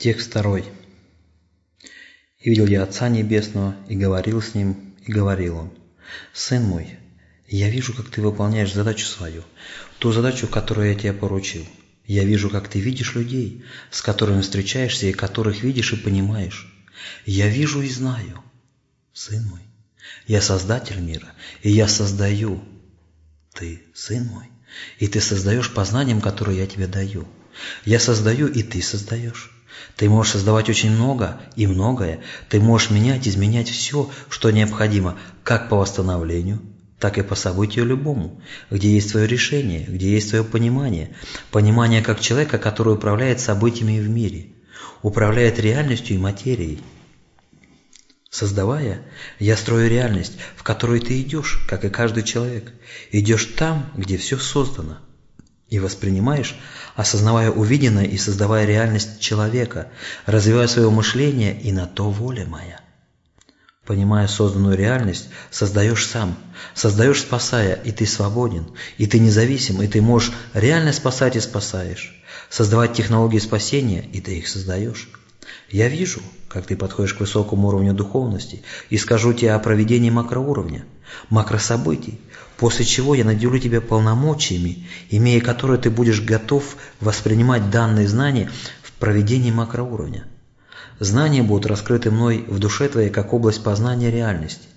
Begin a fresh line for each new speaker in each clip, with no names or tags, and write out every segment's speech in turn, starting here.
Текст второй. «И видел я Отца Небесного, и говорил с Ним, и говорил Он, «Сын мой, я вижу, как ты выполняешь задачу свою, ту задачу, которую я тебе поручил. Я вижу, как ты видишь людей, с которыми встречаешься и которых видишь и понимаешь. Я вижу и знаю, сын мой, я создатель мира, и я создаю. Ты сын мой, и ты создаешь познанием, которое я тебе даю. Я создаю, и ты создаешь. Ты можешь создавать очень много и многое. Ты можешь менять, изменять все, что необходимо, как по восстановлению, так и по событию любому, где есть твое решение, где есть твое понимание. Понимание как человека, который управляет событиями в мире, управляет реальностью и материей. Создавая, я строю реальность, в которую ты идешь, как и каждый человек. Идешь там, где все создано – и воспринимаешь, осознавая увиденное и создавая реальность человека, развивая свое мышление и на то воля моя. Понимая созданную реальность, создаешь сам, создаешь спасая, и ты свободен, и ты независим, и ты можешь реально спасать и спасаешь, создавать технологии спасения, и ты их создаешь. Я вижу, как ты подходишь к высокому уровню духовности, и скажу тебе о проведении макроуровня, макрособытий, после чего я наделю тебя полномочиями, имея которые ты будешь готов воспринимать данные знания в проведении макроуровня. Знания будут раскрыты мной в душе твоей как область познания реальности,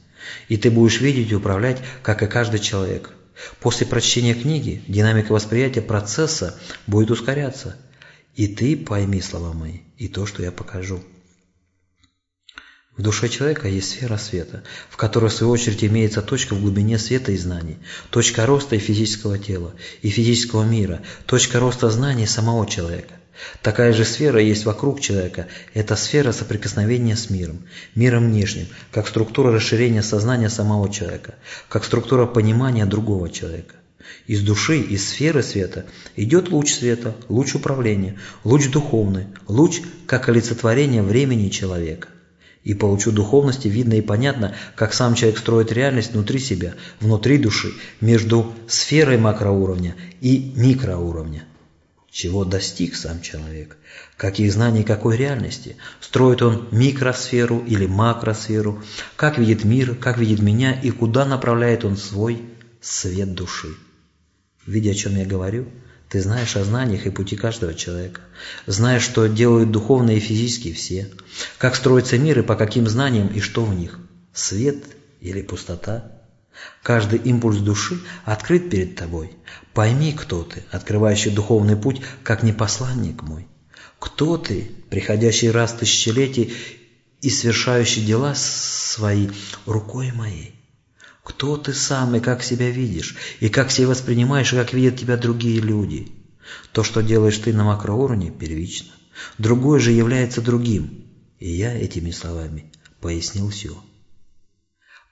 и ты будешь видеть и управлять, как и каждый человек. После прочтения книги динамика восприятия процесса будет ускоряться, и ты пойми слова мои и то, что я покажу. В душе человека есть сфера света, в которой в свою очередь имеется точка в глубине света и знаний, точка роста и физического тела, и физического мира, точка роста знаний самого человека. Такая же сфера есть вокруг человека – это сфера соприкосновения с миром, миром внешним, как структура расширения сознания самого человека, как структура понимания другого человека. Из души, из сферы света идет луч света, луч управления, луч духовный, луч как олицетворение времени человека и получу духовности видно и понятно, как сам человек строит реальность внутри себя, внутри души, между сферой макроуровня и микроуровня. Чего достиг сам человек? Каких знаний какой реальности? Строит он микросферу или макросферу? Как видит мир, как видит меня и куда направляет он свой свет души? Видя, о чем я говорю, ты знаешь о знаниях и пути каждого человека. Знаешь, что делают духовные и физические все. Как строится мир и по каким знаниям и что в них. Свет или пустота. Каждый импульс души открыт перед тобой. Пойми, кто ты, открывающий духовный путь, как не посланник мой. Кто ты, приходящий раз тысячелетий и совершающий дела свои рукой моей. Кто ты сам и как себя видишь, и как себя воспринимаешь, и как видят тебя другие люди. То, что делаешь ты на макроуровне, первично. Другое же является другим. И я этими словами пояснил все.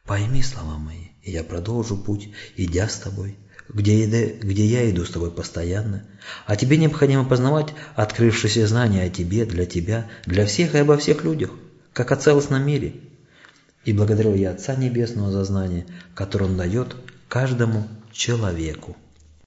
Пойми слова мои, и я продолжу путь, идя с тобой, где, где я иду с тобой постоянно. А тебе необходимо познавать открывшиеся знания о тебе, для тебя, для всех и обо всех людях, как о целостном мире – и благодарю я Отца Небесного за знание, которое Он дает каждому человеку.